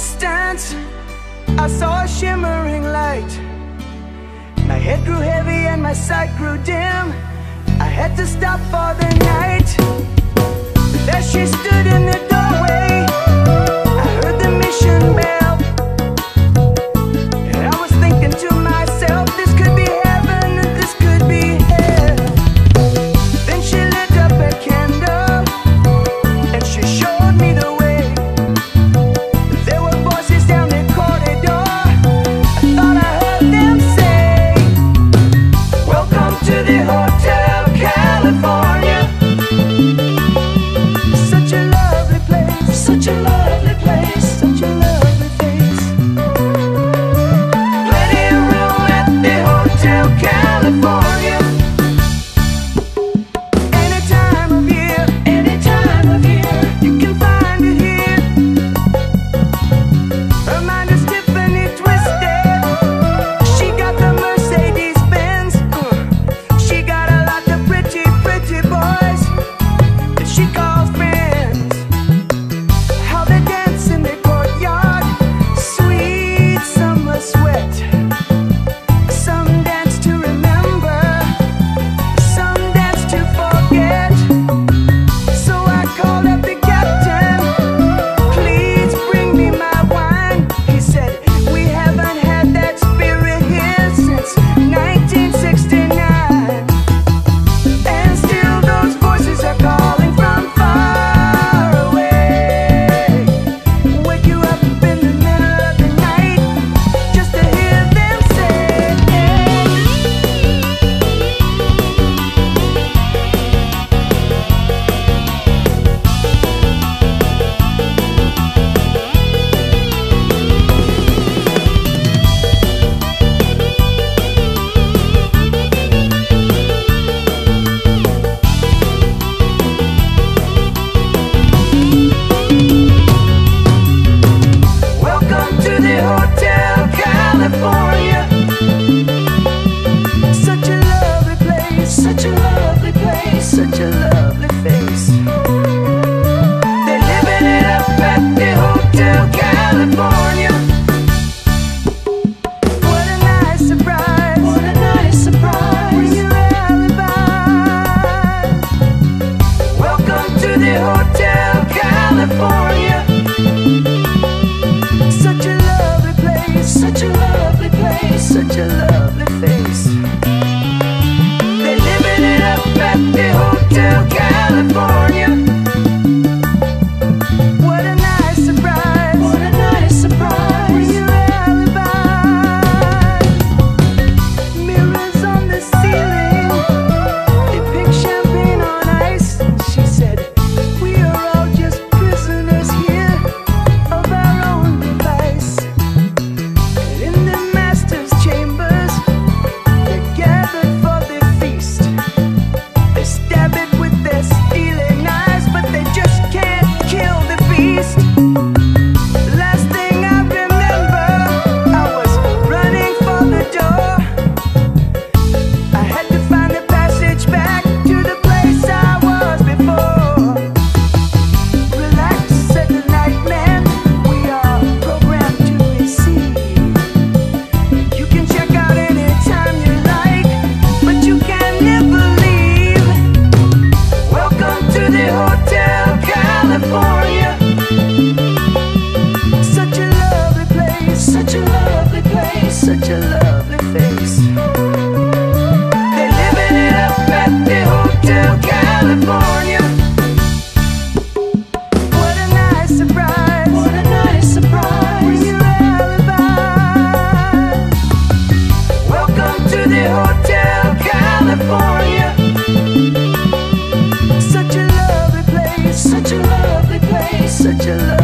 distance, I saw a shimmering light. My head grew heavy and my sight grew dim. I had to stop for the night. There she stood in the 我真了